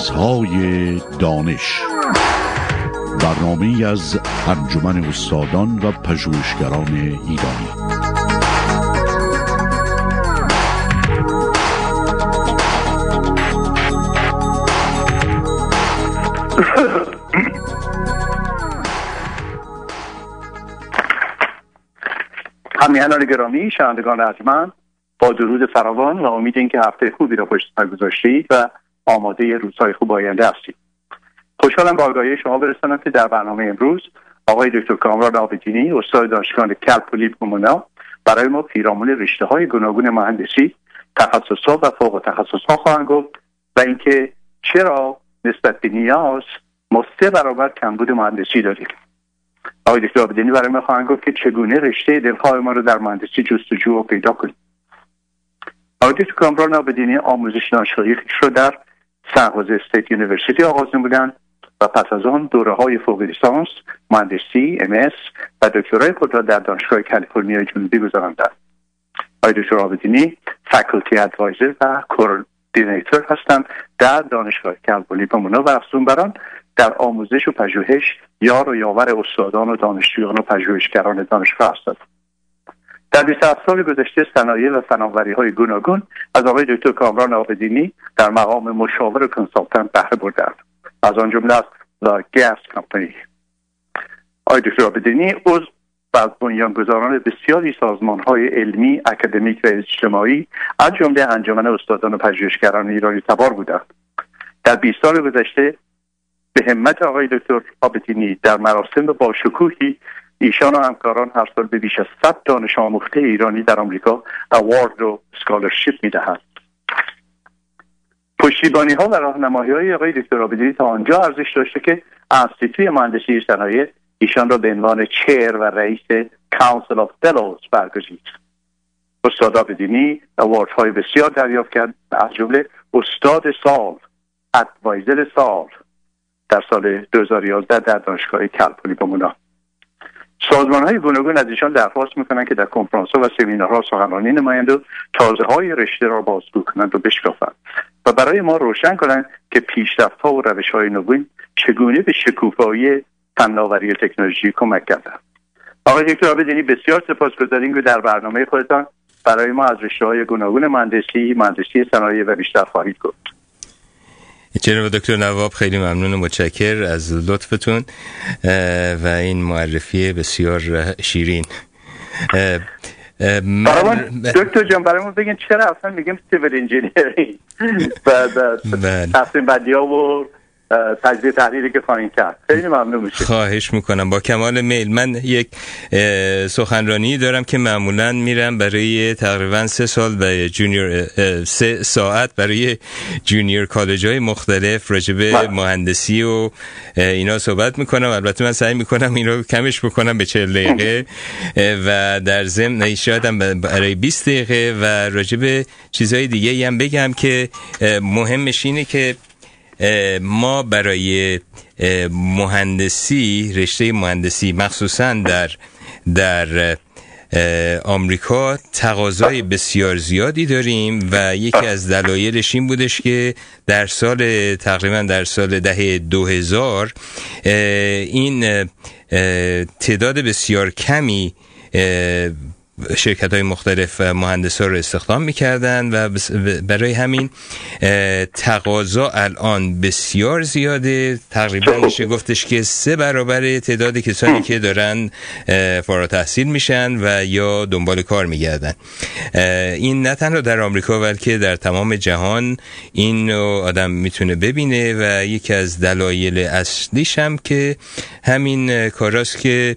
مرزهای دانش. برنامه از انجمن استادان و پژوهشگران ایرانی. همیهنان گرامی شنوندگان ارجمند با درود فراوان و امید اینکه هفته خوبی را پشت سر گذاشتید و آماده روزهای خوب آینده هستید خوشحالم با آگاهی شما برسانم که در برنامه امروز آقای دکتر کامران آبدینی استاد دانشگاه کلپولی پومونا برای ما پیرامون رشته های گوناگون مهندسی تخصصات و فوق تخصص ها خواهند گفت و اینکه چرا نسبت به نیاز ما سه برابر کمبود مهندسی داریم. آقای دکتر آبدینی برای ما خواهند گفت که چگونه رشته دلخواه ما رو در مهندسی جستجو و پیدا کنیم. آقای دکتر کامران عابدینی آموزش دانشگاهی رو در San State University آغاز نمودند و پس از آن دوره های فوق لیسانس مهندسی ام و دکترای خود را در دانشگاه کالیفرنیا جنوبی گذراندند. آقای دکتر عابدینی faculty advisor و coordinator هستند در دانشگاه کالیفرنیا. پمونا و افزون بر آن در آموزش و پژوهش یار و یاور استادان و دانشجویان و پژوهشگران دانشگاه هستند. در 27 سال گذشته صنایع و فناوری های گوناگون از آقای دکتر کامران آبدینی در مقام مشاور و کنسالتنت بهره بردند. از آن جمله است The Gas Company. آقای دکتر آبدینی عضو و از بنیانگذاران بسیاری سازمان های علمی، اکادمیک و اجتماعی از جمله انجمن استادان و پژوهشگران ایرانی تبار بودند. در 20 سال گذشته به همت آقای دکتر آبدینی در مراسم با شکوهی ایشان و همکاران هر سال به بیش از 100 دانش آموخته ایرانی در آمریکا award و scholarship می‌دهند. پشتیبانی ها و راهنمایی های آقای دکتر عابدینی تا آنجا ارزش داشته که انستیتوی مهندسی صنایع ایشان را به عنوان chair و رئیس Council of Fellows برگزید. استاد عابدینی award های بسیار دریافت کرد از جمله استاد سال advisor سال در سال 2011 در دانشگاه کلپولی بمونا سازمان های گوناگون از ایشان درخواست می‌کنند که در کنفرانس و سمینارها سخنرانی نمایند و تازه های رشته را بازگو کنند و بشکافند. و برای ما روشن کنند که پیشرفت ها و روش های نوین چگونه به شکوفایی فناوری تکنولوژی کمک کردند. آقای دکتر آبدینی بسیار سپاسگزاریم که در برنامه خودتان برای ما از رشته های گوناگون مهندسی مهندسی صنایع و بیشتر خواهید گفت. جناب دکتر نواب خیلی ممنون و متشکر از لطفتون و این معرفی بسیار شیرین. من... دکتر جان برای ما بگین چرا اصلا میگیم civil engineering و تقسیم بندی ها و تجزیه تحلیلی که خواهیم کرد. خیلی ممنون میشه خواهش می‌کنم. با کمال میل. من یک سخنرانی دارم که معمولا میرم برای تقریبا سه سال و junior سه ساعت برای جونیور کالج های مختلف راجب مهندسی و اینا صحبت می‌کنم. البته من سعی می‌کنم این رو کمش بکنم به 40 دقیقه. و در ضمن شاید برای 20 دقیقه و راجب چیزهای دیگه هم بگم که مهمش اینه که ما برای مهندسی رشته مهندسی مخصوصا در در آمریکا تقاضای بسیار زیادی داریم و یکی از دلایلش این بودش که در سال تقریبا در سال دهه 2000 این تعداد بسیار کمی شرکت های مختلف مهندس ها رو استخدام می‌کردن و برای همین تقاضا الان بسیار زیاده. تقریبا میشه گفتش که سه برابر تعداد کسانی که دارن فارغ تحصیل میشن و یا دنبال کار میگردن. این نه تنها در آمریکا بلکه در تمام جهان این آدم می‌تونه ببینه و یکی از دلایل اصلیش هم که همین کاراست که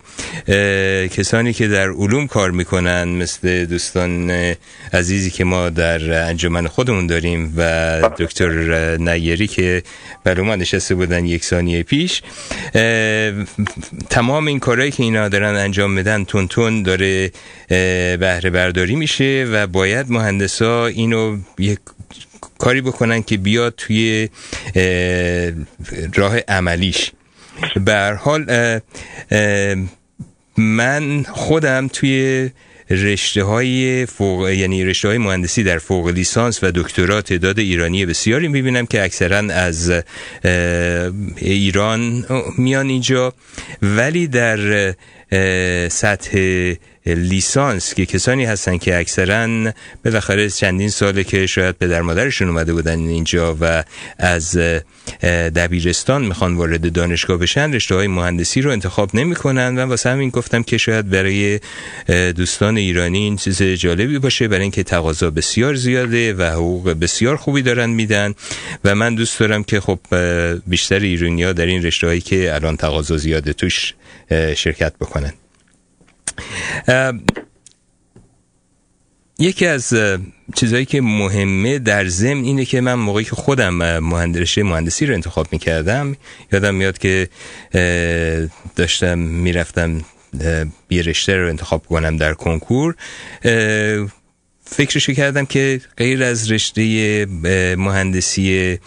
کسانی که در علوم کار می‌کنن مثل دوستان عزیزی که ما در انجمن خودمون داریم و دکتر نیری که برای ما نشسته بودن یک ثانیه پیش. تمام این کارهایی که اینا دارن انجام میدن تون تون داره بهره برداری میشه و باید مهندسا اینو یک کاری بکنن که بیاد توی راه عملیش. به حال من خودم توی رشته های فوق یعنی رشته های مهندسی در فوق لیسانس و دکترا تعداد ایرانی بسیاری می‌بینم که اکثرا از ایران میان اینجا. ولی در سطح لیسانس که کسانی هستن که اکثرا بالاخره چندین ساله که شاید پدر مادرشون اومده بودن اینجا و از دبیرستان می‌خوان وارد دانشگاه بشن رشته های مهندسی رو انتخاب نمی‌کنن و واسه همین گفتم که شاید برای دوستان ایرانی این چیز جالبی باشه برای اینکه تقاضا بسیار زیاده و حقوق بسیار خوبی دارن میدن و من دوست دارم که خب بیشتر ایرانی ها در این رشته هایی که الان تقاضا زیاده توش شرکت بکنن یکی از چیزهایی که مهمه در ضمن اینه که من موقعی که خودم مهندسی مهندسی رو انتخاب می‌کردم یادم میاد که داشتم می‌رفتم یه رشته رو انتخاب کنم در کنکور. فکرشو کردم که غیر از رشته مهندسی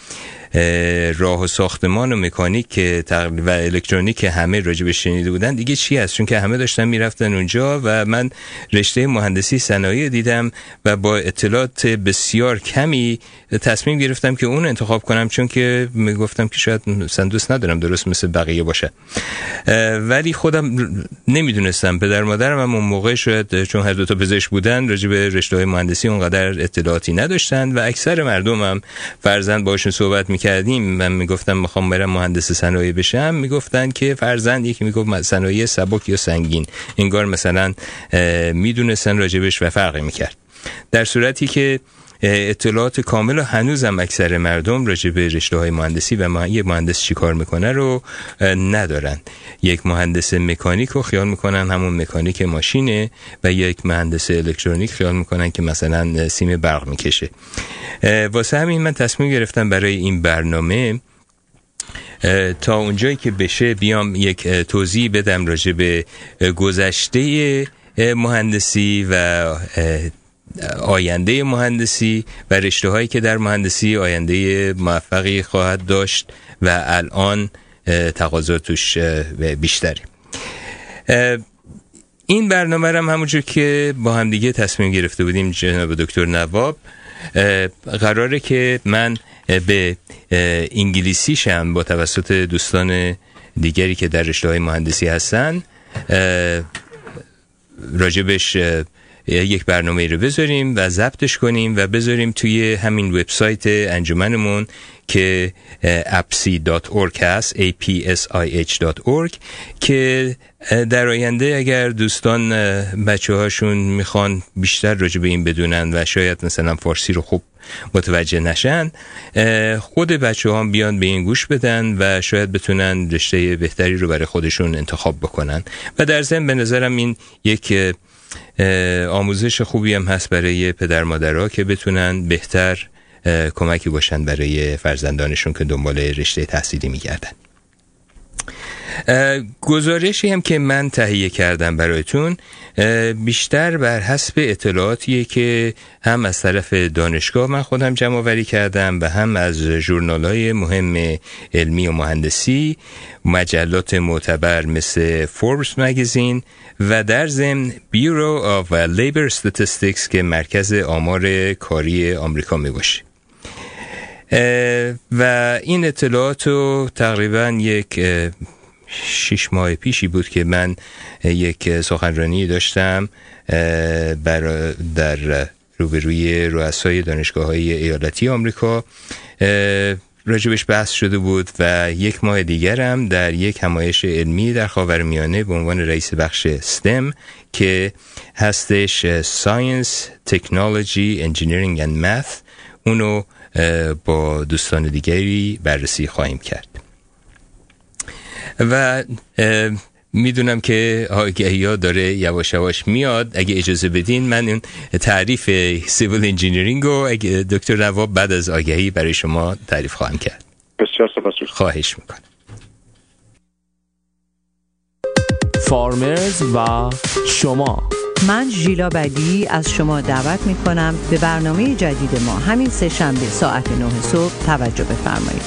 راه و ساختمان و مکانیک و الکترونیک همه راجع به شنیده بودن. دیگه چی هست؟ چون که همه داشتن می‌رفتن اونجا و من رشته مهندسی صنایع دیدم و با اطلاعات بسیار کمی تصمیم گرفتم که اون انتخاب کنم چون که می‌گفتم که شاید مثلا دوست ندارم درست مثل بقیه باشه. ولی خودم نمی‌دونستم. پدر مادرم هم اون موقع شاید چون هر دو تا پزشک بودن راجع به رشته های مهندسی اونقدر اطلاعاتی نداشتن و اکثر مردم هم فرزند باشون صحبت می‌کردیم من می‌گفتم می‌خوام برم مهندس صنایع بشم. می‌گفتن که فرزند یکی می‌گفت صنایع سبک یا سنگین. انگار مثلا می‌دونستن راجبش و فرقی می‌کرد. در صورتی که اطلاعات کامل و هنوزم اکثر مردم راجع به رشته های مهندسی و یک مهندس چی کار می‌کنه رو ندارن. یک مهندس مکانیک رو خیال می‌کنن همون مکانیک ماشینه و یک مهندس الکترونیک خیال می‌کنن که مثلا سیم برق می‌کشه. واسه همین من تصمیم گرفتم برای این برنامه تا اونجایی که بشه بیام یک توضیح بدم راجع به گذشته مهندسی و آینده مهندسی و رشته هایی که در مهندسی آینده موفقی خواهد داشت و الان تقاضا توش بیشتری این برنامه هم همونجور که با هم دیگه تصمیم گرفته بودیم جناب دکتر نواب قراره که من به انگلیسیشم با توسط دوستان دیگری که در رشته های مهندسی هستن. راجبش یک برنامه رو بذاریم و ضبطش کنیم و بذاریم توی همین وبسایت انجمنمون که apsi.org هست apsih.org که در آینده اگر دوستان بچه هاشون می‌خوان بیشتر راجع به این بدونن و شاید مثلا فارسی رو خوب متوجه نشن خود بچه ها بیان به این گوش بدن و شاید بتونن رشته بهتری رو برای خودشون انتخاب بکنن. و در ضمن به نظرم این یک آموزش خوبی هم هست برای پدر مادرها که بتونن بهتر کمکی باشن برای فرزندانشون که دنبال رشته تحصیلی میگردن. گزارشی هم که من تهیه کردم برایتون بیشتر بر حسب اطلاعاتیه که هم از طرف دانشگاه من خودم جمع وری کردم و هم از جورنال های مهم علمی و مهندسی مجلات معتبر مثل فوربس مگزین و در ضمن بیورو آف لیبر Statistics که مرکز آمار کاری آمریکا می باشه. و این اطلاعات رو تقریبا یک شش ماه پیشی بود که من یک سخنرانی داشتم بر در روبروی رؤسای دانشگاه های ایالتی آمریکا. راجبش بحث شده بود و یک ماه دیگرم در یک همایش علمی در خاورمیانه به عنوان رئیس بخش STEM که هستش Science, Technology, Engineering and Math. اونو با دوستان دیگری بررسی خواهیم کرد. و می‌دونم که آگهی ها داره یواش یواش میاد. اگه اجازه بدین من این تعریف civil engineering رو اگه دکتر نواب بعد از آگهی برای شما تعریف خواهم کرد. بسیار سپاس خواهش می‌کنم. فارمرز و شما من ژیلا بدی از شما دعوت می کنم به برنامه جدید ما. همین سه شنبه ساعت 9 صبح توجه بفرمایید.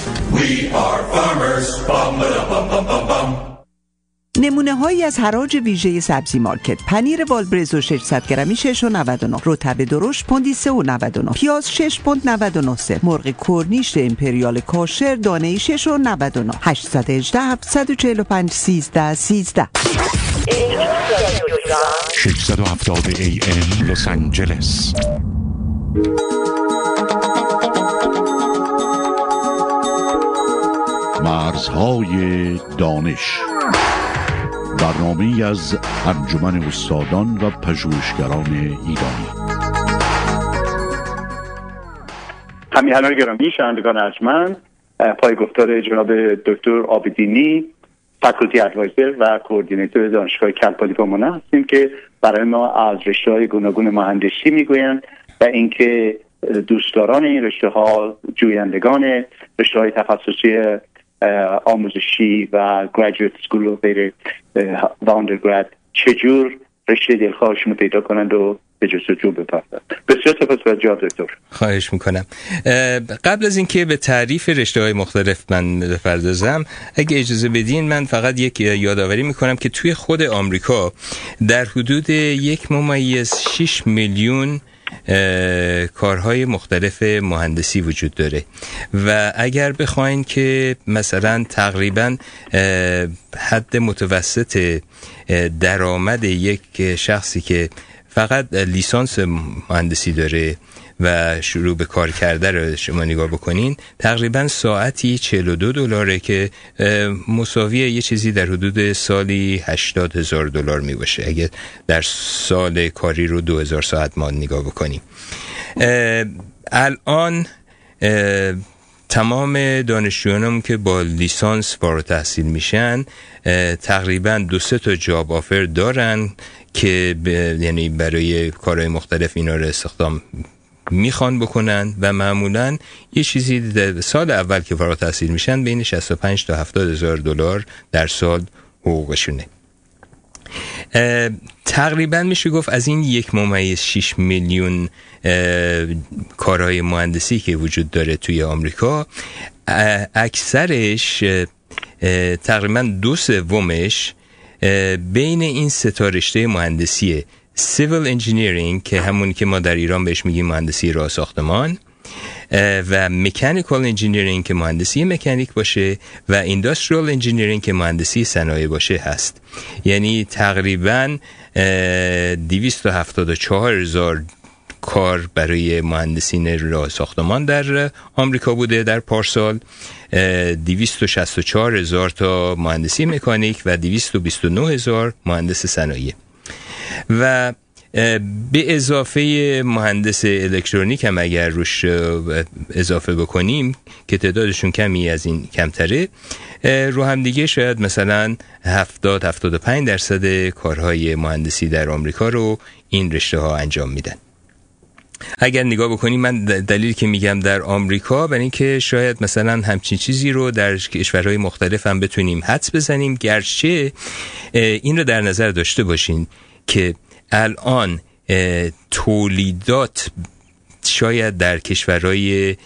نمونه هایی از حراج ویژه سبزی مارکت. پنیر والبرزو 600 گرمی 6.99 رطب درشت پوندی 3.99 پیاز 6 پوند 99 سه. مرغ کرنیش امپریال کاشر دانه 6.99 818 745 13 13 670 AM لس آنجلس مرزهای دانش. برنامه از انجمن استادان و پژوهشگران ایرانی. همیهنان گرامی شنوندگان ارجمند پای گفتار جناب دکتر آبدینی فکلتی ادوایزر و کوردینیتور دانشگاه کلپالی پامونه هستیم که برای ما از رشته های گوناگون مهندسی می‌گویند و اینکه دوستداران این رشته ها جویندگان رشته های تخصصی آموزشی و گراجویت سکول و غیر و اندرگراد چجور رشته دلخواهشون رو پیدا کنند و به جستجو بپردازند. بسیار سپاس از جواب دکتر. خواهش می‌کنم. قبل از اینکه به تعریف رشته های مختلف من بپردازم اگه اجازه بدین من فقط یک یادآوری می‌کنم که توی خود آمریکا در حدود یک ممیز 6 میلیون کارهای مختلف مهندسی وجود داره. و اگر بخواین که مثلا تقریبا حد متوسط درآمد یک شخصی که فقط لیسانس مهندسی داره و شروع به کار کرده رو شما نگاه بکنین تقریبا ساعتی 42 دلاره که مساوی یه چیزی در حدود سالی 80 هزار دلار می باشه اگه در سال کاری رو 2000 ساعت ما نگاه بکنیم. الان تمام دانشجویانم که با لیسانس فارغ تحصیل میشن تقریبا دو سه تا جاب آفر دارن که یعنی برای کارهای مختلف اینا رو استخدام می‌خوان بکنن و معمولا یه چیزی سال اول که فارغ تحصیل میشن بین 65 تا 70 هزار دلار در سال حقوقشونه. تقریبا میشه گفت از این یک ممیز 6 میلیون کارهای مهندسی که وجود داره توی آمریکا اکثرش تقریبا دو سومش بین این سه مهندسیه. civil engineering که همونی که ما در ایران بهش میگیم مهندسی راه ساختمان و mechanical engineering که مهندسی مکانیک باشه و industrial engineering که مهندسی صنایع باشه هست. یعنی تقریبا 274 هزار کار برای مهندسین راه ساختمان در آمریکا بوده در پارسال. 264 هزار تا مهندسی مکانیک و 229 هزار مهندس صنایع. و به اضافه مهندس الکترونیک هم اگر روش اضافه بکنیم که تعدادشون کمی از این کمتره رو هم دیگه شاید مثلا 70 75 درصد کارهای مهندسی در آمریکا رو این رشته ها انجام میدن. اگر نگاه بکنیم من دلیلی که میگم در آمریکا برای اینکه شاید مثلا همچین چیزی رو در کشورهای مختلف هم بتونیم حدس بزنیم گرچه این رو در نظر داشته باشین که الان تولیدات شاید در کشورهای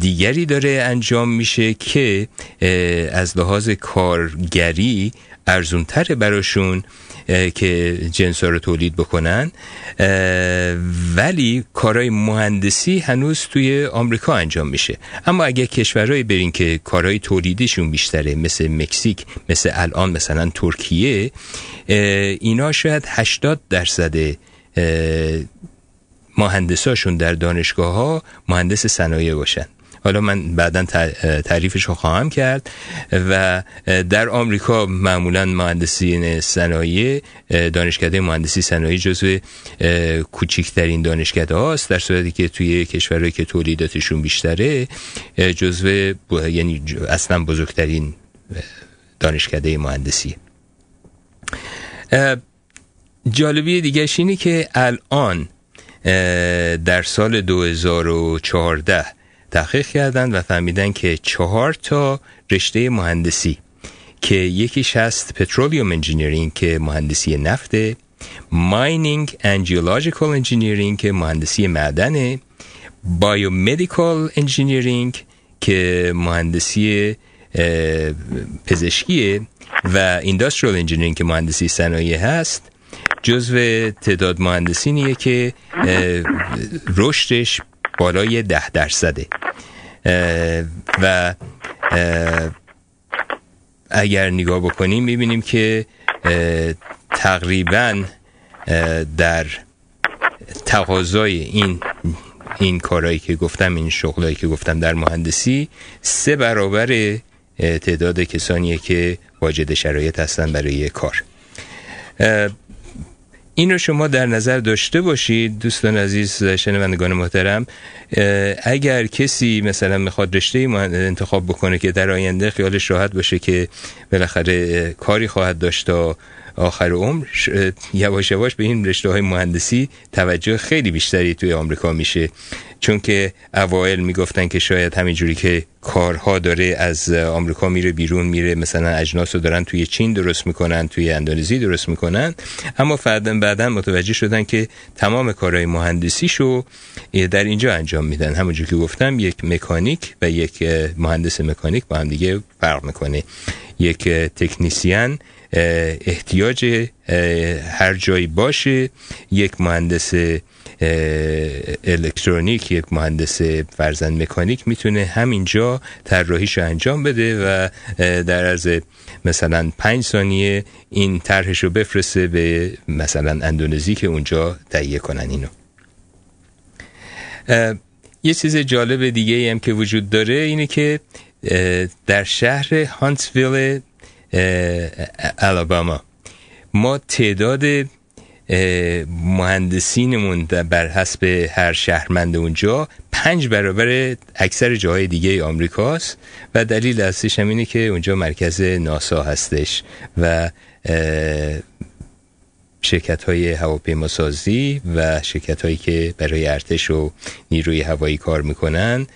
دیگری داره انجام میشه که از لحاظ کارگری ارزونتر براشون. که جنس رو تولید بکنن. ولی کارهای مهندسی هنوز توی آمریکا انجام میشه. اما اگه کشورهایی برین که کارهای تولیدیشون بیشتره مثل مکزیک مثل الان مثلا ترکیه اینا شاید 80 درصد مهندساشون در دانشگاه ها مهندس صنایع باشن. حالا من بعدا تعریفش رو خواهم کرد و در آمریکا معمولا مهندسین صنایع دانشکده مهندسی صنایع جزو کوچکترین دانشکده هاست در صورتی که توی کشورهایی که تولیداتشون بیشتره جزو یعنی اصلا بزرگترین دانشکده مهندسی. جالبی دیگرش اینه که الان در سال 2014 تحقیق کردند و فهمیدن که چهار تا رشته مهندسی که یکیش هست petroleum engineering که مهندسی نفته mining and geological engineering که مهندسی معدنه biomedical engineering که مهندسی پزشکیه و industrial engineering که مهندسی صنایع هست. جزو تعداد مهندسینیه که رشدش بالای ده درصده. و اگر نگاه بکنیم می‌بینیم که تقریبا در تقاضای این این کارهایی که گفتم این شغلایی که گفتم در مهندسی سه برابر تعداد کسانیه که واجد شرایط هستن برای کار. این رو شما در نظر داشته باشید دوستان عزیز شنوندگان محترم اگر کسی مثلا می‌خواد رشته انتخاب بکنه که در آینده خیالش راحت باشه که بالاخره کاری خواهد داشت تا آخر عمر یواش یواش به این رشته های مهندسی توجه خیلی بیشتری توی آمریکا میشه. چون که اوایل می‌گفتن که شاید همینجوری که کارها داره از آمریکا میره بیرون میره مثلا اجناس رو دارن توی چین درست می‌کنن توی اندونزی درست می‌کنن. اما بعدا بعدا متوجه شدن که تمام کارهای مهندسیشو در اینجا انجام میدن. همونجور که گفتم یک مکانیک و یک مهندس مکانیک با هم دیگه فرق می‌کنه. یک تکنیسیان احتیاج هر جایی باشه. یک مهندس الکترونیک یک مهندس فرزند مکانیک می‌تونه همینجا طراحیش انجام بده و در از مثلا پنج ثانیه این طرحش رو بفرسته به مثلا اندونزی که اونجا تهیه کنن اینو. یه چیز جالب دیگه هم که وجود داره اینه که در شهر هانتسویل الاباما. ما تعداد مهندسینمون بر حسب هر شهرمند اونجا پنج برابر اکثر جاهای دیگه آمریکاست و دلیل اصلیش هم اینه که اونجا مرکز ناسا هستش و شرکت های هواپیماسازی و شرکت هایی که برای ارتش و نیروی هوایی کار می‌کنن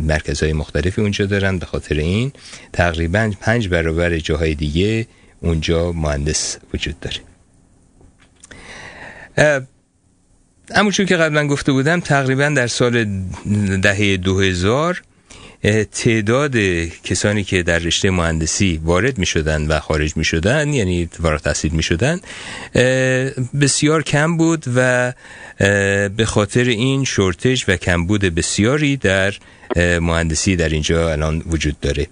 مرکزهای مختلفی اونجا دارن به خاطر این. تقریبا پنج برابر جاهای دیگه اونجا مهندس وجود داره. اما چون که قبلا گفته بودم تقریبا در سال دهه 2000 تعداد کسانی که در رشته مهندسی وارد می شدن و خارج می شدن یعنی وارد تحصیل می شدن بسیار کم بود و به خاطر این شورتج و کمبود بسیاری در مهندسی در اینجا الان وجود داره.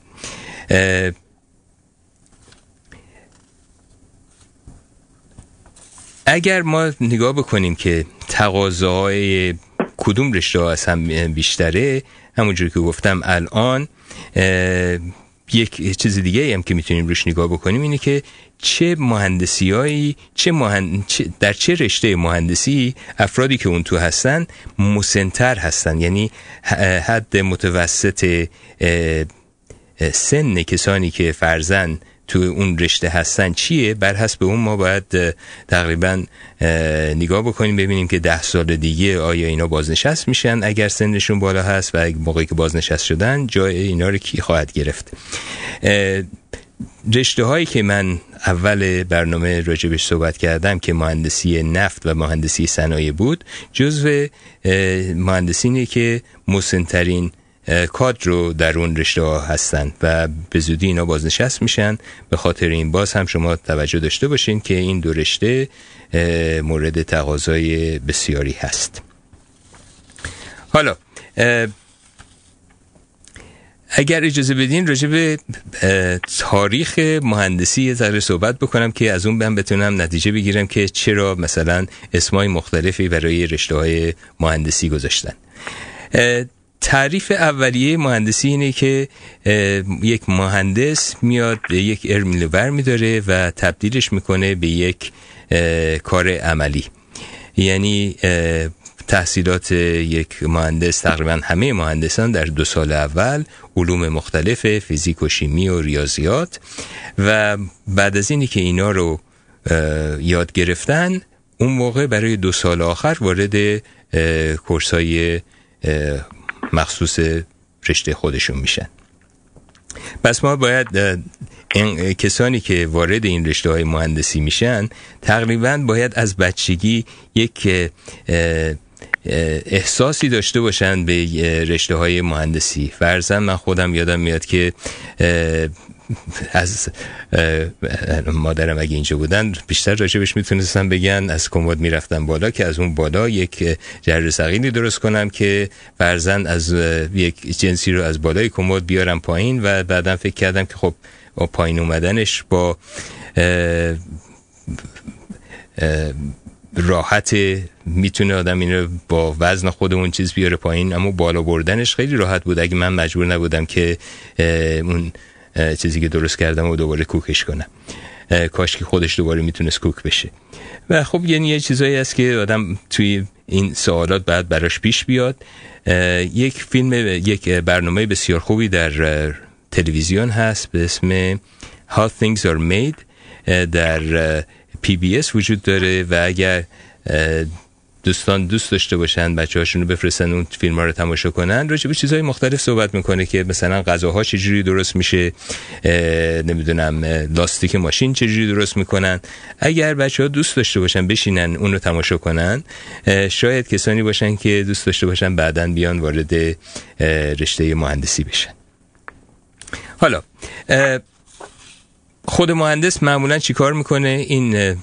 اگر ما نگاه بکنیم که تقاضاهای کدوم رشته ها از هم بیشتره همونجور که گفتم الان یک چیز دیگه هم که می‌تونیم روش نگاه بکنیم اینه که چه مهندسی هایی چه در چه رشته مهندسی افرادی که اون تو هستن مسنتر هستن. یعنی حد متوسط سن کسانی که فرزن تو اون رشته هستن چیه؟ بر حسب اون ما باید تقریبا نگاه بکنیم ببینیم که ده سال دیگه آیا اینا بازنشست میشن؟ اگر سنشون بالا هست و موقعی که بازنشست شدن جای اینا رو کی خواهد گرفت؟ رشته هایی که من اول برنامه راجبش صحبت کردم که مهندسی نفت و مهندسی صنایع بود جزو مهندسینی که مسنترین کادر رو در اون رشته ها هستن و به زودی اینا بازنشست میشن. به خاطر این باز هم شما توجه داشته باشین که این دو رشته مورد تقاضای بسیاری هست. حالا اگر اجازه بدین راجع به تاریخ مهندسی یه ذره صحبت بکنم که از اون بهم بتونم نتیجه بگیرم که چرا مثلا اسمای مختلفی برای رشته های مهندسی گذاشتن. تعریف اولیه مهندسی اینه که یک مهندس میاد یک ارمیل ور میداره و تبدیلش می‌کنه به یک کار عملی. یعنی تحصیلات یک مهندس تقریبا همه مهندسان در دو سال اول علوم مختلف فیزیک و شیمی و ریاضیات. و بعد از اینی که اینا رو یاد گرفتن اون موقع برای دو سال آخر وارد کورسای مخصوص رشته خودشون میشن. پس ما باید این کسانی که وارد این رشته های مهندسی میشن تقریبا باید از بچگی یک احساسی داشته باشن به رشته های مهندسی. فرزن من خودم یادم میاد که از مادرم اگه اینجا بودن بیشتر راجبش می‌تونستم بگن. از کمد می‌رفتم بالا که از اون بالا یک جر سقیلی درست کنم که فرزن از یک جنسی رو از بالای کمد بیارم پایین و بعدا فکر کردم که خب پایین اومدنش با راحت می‌تونه آدم این رو با وزن خودمون چیز بیاره پایین. اما بالا بردنش خیلی راحت بود. اگه من مجبور نبودم که اون چیزی که درست کردم و دوباره کوکش کنم. کاش که خودش دوباره می‌تونست کوک بشه. و خب یعنی یه چیزایی هست که آدم توی این سوالات بعد براش پیش بیاد. یک فیلم یک برنامه بسیار خوبی در تلویزیون هست به اسم How Things Are Made. در پی بی اس وجود داره و اگر دوستان دوست داشته باشن بچه هاشون رو بفرستن اون فیلم ها رو تماشا کنن راجع به چیزهای مختلف صحبت می‌کنه که مثلا غذاها چجوری درست میشه نمی‌دونم لاستیک ماشین چجوری درست می‌کنن. اگر بچه ها دوست داشته باشن بشینن اون رو تماشا کنن شاید کسانی باشن که دوست داشته باشن بعدا بیان وارد رشته مهندسی بشن. حالا خود مهندس معمولا چیکار می‌کنه؟ این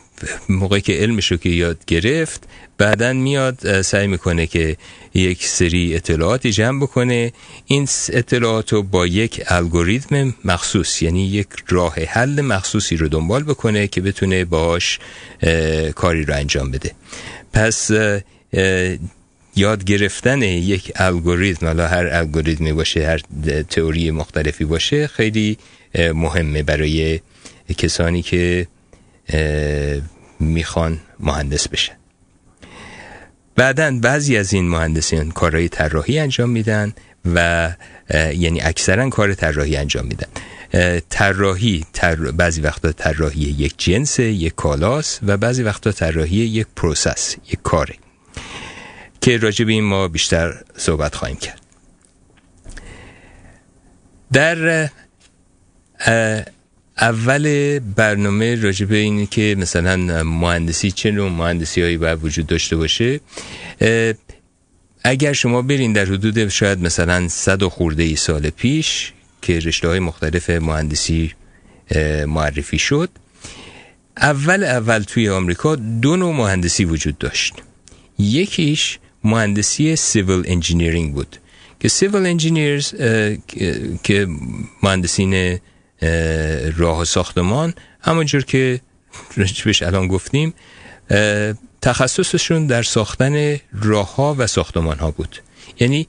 موقعی که علمش رو که یاد گرفت بعدا میاد سعی می‌کنه که یک سری اطلاعاتی جمع بکنه. این اطلاعات رو با یک الگوریتم مخصوص یعنی یک راه حل مخصوصی رو دنبال بکنه که بتونه باش کاری رو انجام بده. پس یاد گرفتن یک الگوریتم حالا هر الگوریتمی باشه هر تئوری مختلفی باشه خیلی مهمه برای کسانی که می‌خوان مهندس بشن بعدا بعضی از این مهندسین کارهای طراحی انجام میدن و یعنی اکثرا کار طراحی انجام میدن. طراحی تر... بعضی وقتا طراحی یک جنس یک کالاس و بعضی وقتا طراحی یک process یک کاره که راجع این ما بیشتر صحبت خواهیم کرد. در اول برنامه راجع به اینه که مثلا مهندسی چه نوع مهندسی هایی باید وجود داشته باشه. اگر شما برین در حدود شاید مثلا صد و خورده ای سال پیش که رشته های مختلف مهندسی معرفی شد اول اول توی آمریکا دو نوع مهندسی وجود داشت. یکیش مهندسی civil engineering بود که civil engineers که مهندسین راه ساختمان. همونجور که راجبش الان گفتیم تخصصشون در ساختن راه ها و ساختمان ها بود. یعنی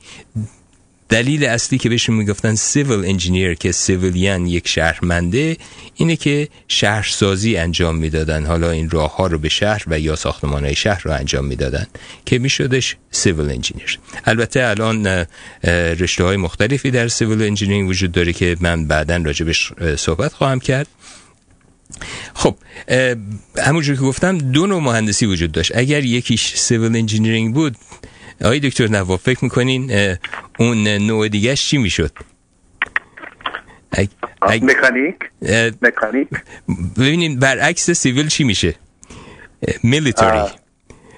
دلیل اصلی که بهشون می‌گفتن civil engineer که civilian یک شهرونده اینه که شهرسازی انجام می‌دادن. حالا این راه ها رو به شهر و یا ساختمان های شهر رو انجام می‌دادن که میشدش civil engineer البته الان رشته های مختلفی در civil engineering وجود داره که من بعدا راجبش صحبت خواهم کرد. خب همونجور که گفتم دو نوع مهندسی وجود داشت. اگر یکیش civil engineering بود آقای دکتر نواب فکر می‌کنین اون نوع دیگهش چی می‌شد؟ مکانیک؟ مکانیک؟ ببینین برعکس civil چی میشه؟ military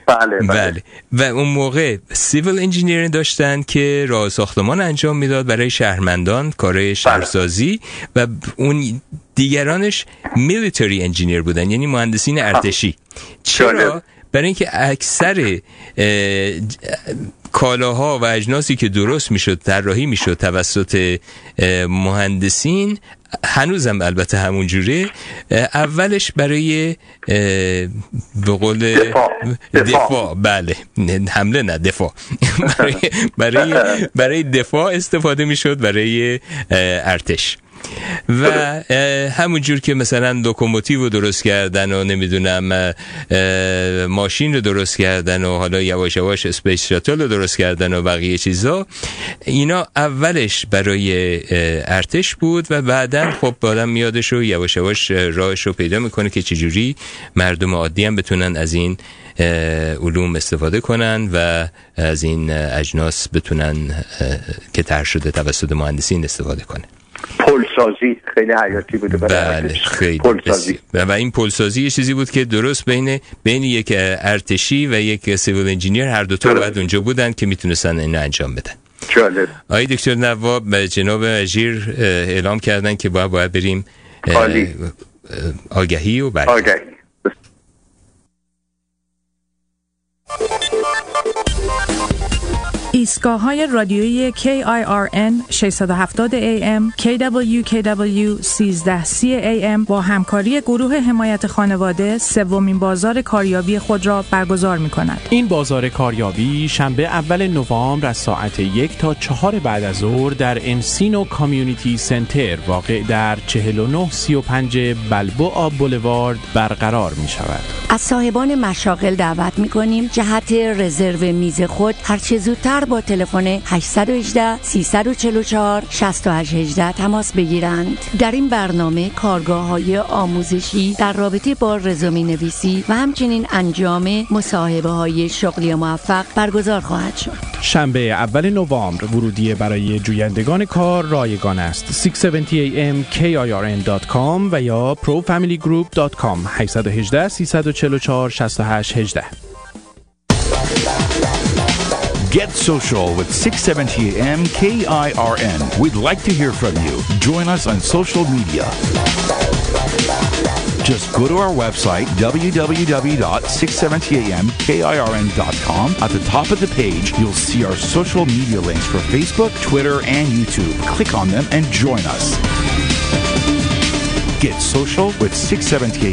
بله, بله. و اون موقع civil engineering داشتن که راه ساختمان انجام می‌داد برای شهروندان کارهای شهرسازی و اون دیگرانش military engineer بودن یعنی مهندسین ارتشی. چرا؟ برای اینکه اکثر کالاها و اجناسی که درست می‌شد طراحی می‌شد توسط مهندسین هنوزم البته همون جوره اولش برای به قول دفاع. دفاع. بله حمله نه دفاع برای برای, برای دفاع استفاده می‌شد برای ارتش و همون جور که مثلا لوکوموتیو رو درست کردن و نمی‌دونم ماشین رو درست کردن و حالا یواش یواش space shuttle رو درست کردن و بقیه چیزا اینا اولش برای ارتش بود و بعدا خب آدم میادش رو یواش یواش راهش رو پیدا می‌کنه که چجوری مردم عادی هم بتونن از این علوم استفاده کنن و از این اجناس بتونن که تر شده توسط مهندسین استفاده کنه. پلسازی خیلی حیاتی بوده بله خیلی پلسازی و این پلسازی یه چیزی بود که درست بین بین یک ارتشی و یک سیویل انجینیر هر دو تا باید اونجا بودن که می‌تونستن اینو انجام بدن. جالب. آقای دکتر نواب به جناب اجیر اعلام کردن که باید باید بریم آگهی و برگرد آگهی. ایستگاه های رادیویی KIRN 670 AM KWKW 1330 AM با همکاری گروه حمایت خانواده سومین بازار کاریابی خود را برگزار می کند. این بازار کاریابی شنبه اول نوامبر از ساعت یک تا چهار بعد از ظهر در انسینو کامیونیتی سنتر واقع در 4935 بلبوآ بولوارد برقرار می شود. از صاحبان مشاغل دعوت می کنیم جهت رزرو میز خود هرچه زودتر با تلفن 818 344 6818 تماس بگیرند. در این برنامه کارگاه های آموزشی در رابطه با رزومه نویسی و همچنین انجام مصاحبه های شغلی موفق برگزار خواهد شد. شنبه اول نوامبر ورودی برای جویندگان کار رایگان است. 670 am kirn.com و یا profamilygroup.com 818 344 6818 Get social with 670 AM KIRN. We'd like to hear from you. Join us on social media. Just go to our website, www.670amkirn.com. At the top of the page, you'll see our social media links for Facebook, Twitter, and YouTube. Click on them and join us. Get social with 670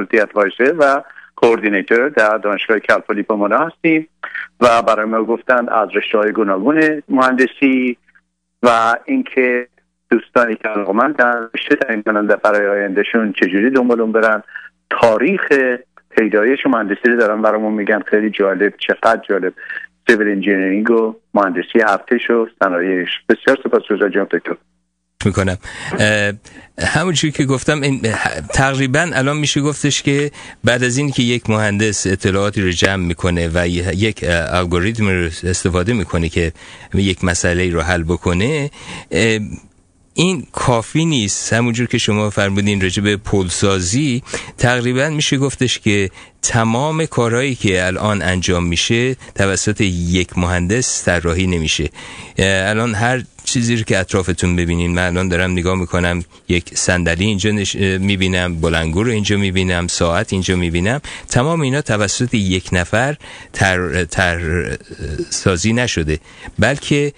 فکلتی ادوایزر و کوردینیتور در دانشگاه کلپولی پامانا هستیم و برای ما گفتن از رشته های گوناگون مهندسی و اینکه دوستانی که علاقمند در رشته تعیین کننده برای آیندهشون چجوری دنبالون برن تاریخ پیدایش مهندسی رو دارن برامون میگن. خیلی جالب چقدر جالب. civil engineering و مهندسی ارتش و صنایعش. بسیار سپاسگزار جناب دکتر. می‌کنم. همونجوری که گفتم این تقریبا الان میشه گفتش که بعد از این که یک مهندس اطلاعاتی رو جمع می‌کنه و یک الگوریتم رو استفاده می‌کنه که یک مسئله رو حل بکنه این کافی نیست. همونجور که شما فرمودین راجع به پلسازی تقریبا میشه گفتش که تمام کارهایی که الان انجام میشه توسط یک مهندس طراحی نمیشه. الان هر چیزی رو که اطرافتون ببینین. من الان دارم نگاه می‌کنم یک صندلی اینجا نش... می‌بینم بلنگو رو اینجا می‌بینم ساعت اینجا می‌بینم. تمام اینا توسط یک نفر تر, تر سازی نشده. بلکه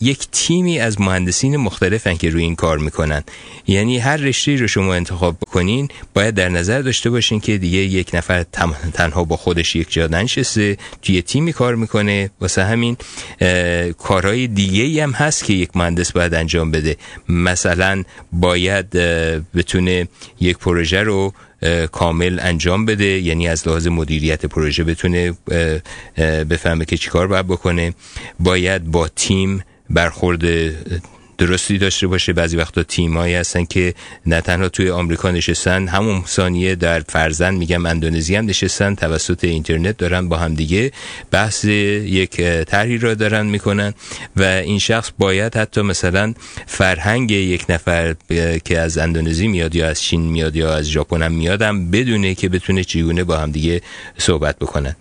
یک تیمی از مهندسین مختلفن که روی این کار می‌کنن. یعنی هر رشته رو شما انتخاب کنین باید در نظر داشته باشین که دیگه یک نفر تنها با خودش یک جا ننشسته توی تیمی کار می‌کنه. واسه همین کارهای دیگه هم هست که یک مهندس باید انجام بده. مثلا باید بتونه یک پروژه رو کامل انجام بده. یعنی از لحاظ مدیریت پروژه بتونه بفهمه که چیکار باید بکنه. باید با تیم برخورد درستی داشته باشه. بعضی وقتا تیمایی هستن که نه تنها توی آمریکا نشستن همون ثانیه در فرزن میگم اندونزی هم نشستن توسط اینترنت دارن با هم دیگه بحث یک طرحی را دارن می‌کنن و این شخص باید حتی مثلا فرهنگ یک نفر که از اندونزی میاد یا از چین میاد یا از ژاپن هم میادم بدونه که بتونه چگونه با هم دیگه صحبت بکنن.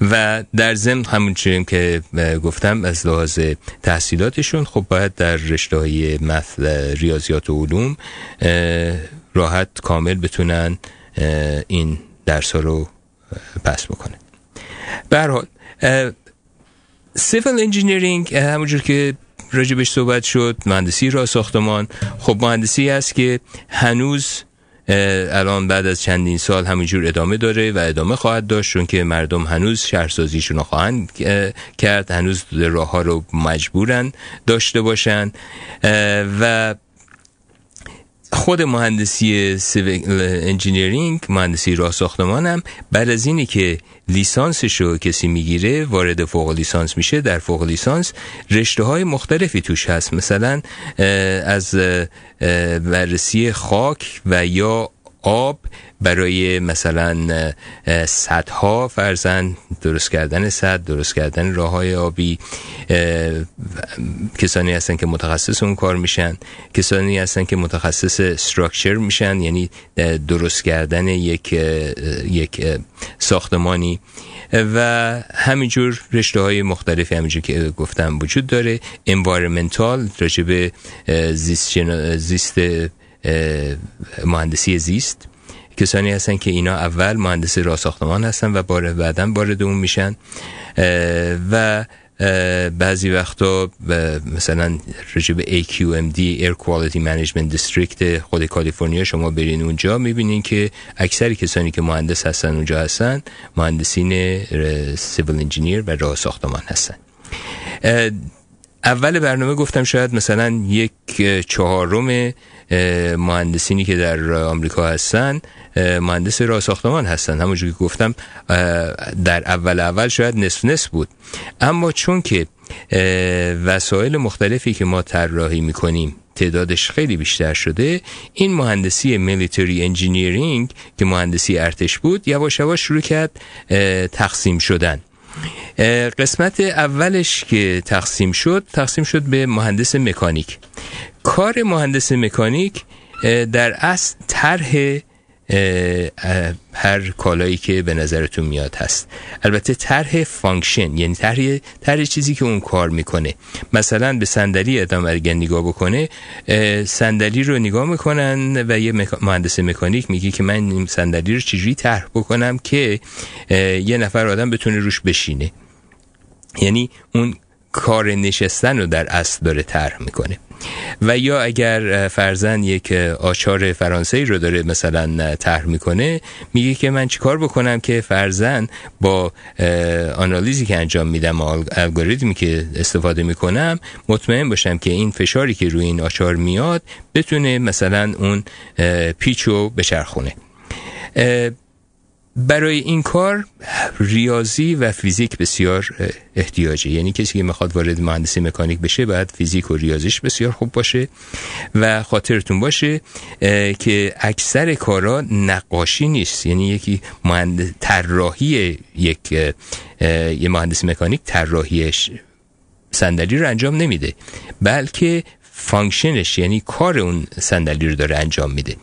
و در ضمن همون که گفتم از لحاظ تحصیلاتشون خب باید در رشته های ریاضیات و علوم رو هم کامل بتونن این درس ها رو pass بکنه بهرحال civil engineering همونجور که راجع بهش صحبت شد مهندسی راه ساختمان. خب مهندسی هست که هنوز الان بعد از چندین سال همینجور ادامه داره و ادامه خواهد داشت چون که مردم هنوز شهرسازیشون رو خواهند کرد هنوز راه ها رو مجبورن داشته باشن. و خود مهندسی civil engineering مهندسی راه ساختمانم بعد از اینی که لیسانسش رو کسی می‌گیره وارد فوق لیسانس میشه در فوق لیسانس رشته های مختلفی توش هست. مثلا از بررسی خاک و یا آب برای مثلا صدها فرزن درست کردن صد درست کردن راه های آبی کسانی هستن که متخصص اون کار میشن کسانی هستن که متخصص استراکچر میشن یعنی درست کردن یک یک ساختمانی. و همینجور رشته های مختلفی همینجور که گفتم وجود داره. انوایرمنتال راجب زیست, زیست مهندسی زیست. کسانی هستن که اینا اول مهندس راه ساختمان هستن و بار بعدا وارد اون میشن. و بعضی وقتا مثلا رجب AQMD Air Quality Management District خود کالیفرنیا شما برین اونجا می‌بینین که اکثر کسانی که مهندس هستن اونجا هستن مهندسین سیویل انجینیر و راه ساختمان هستن اول برنامه گفتم شاید مثلا یک چهارم مهندسینی که در آمریکا هستن مهندس راه ساختمان هستن. همونجور که گفتم در اول اول شاید نصف نصف بود. اما چون که وسایل مختلفی که ما طراحی می‌کنیم تعدادش خیلی بیشتر شده این مهندسی military engineering که مهندسی ارتش بود یواش یواش شروع کرد تقسیم شدن. قسمت اولش که تقسیم شد تقسیم شد به مهندس مکانیک. کار مهندس مکانیک در اصل طرح هر کالایی که به نظرتون میاد هست. البته طرح function یعنی طرح طرح چیزی که اون کار می‌کنه. مثلا به صندلی ادام اگر نگاه بکنه صندلی رو نگاه می‌کنن و یه مهندس مکانیک میگه که من این صندلی رو چجوری طرح بکنم که یه نفر آدم بتونه روش بشینه. یعنی اون کار نشستن رو در اصل داره طرح می‌کنه. و یا اگر فرزن یک آچار فرانسه رو داره مثلا طرح می‌کنه میگه که من چیکار بکنم که فرزن با آنالیزی که انجام میدم الگوریتمی که استفاده می‌کنم مطمئن باشم که این فشاری که روی این آچار میاد بتونه مثلا اون پیچو بچرخونه. برای این کار ریاضی و فیزیک بسیار احتیاجه. یعنی کسی که می‌خواد وارد مهندسی مکانیک بشه باید فیزیک و ریاضیش بسیار خوب باشه و خاطرتون باشه که اکثر کارا نقاشی نیست. یعنی یکی مهند... طراحی یک مهندس مکانیک طراحیش صندلی رو انجام نمیده بلکه function ش یعنی کار اون صندلی رو داره انجام میده.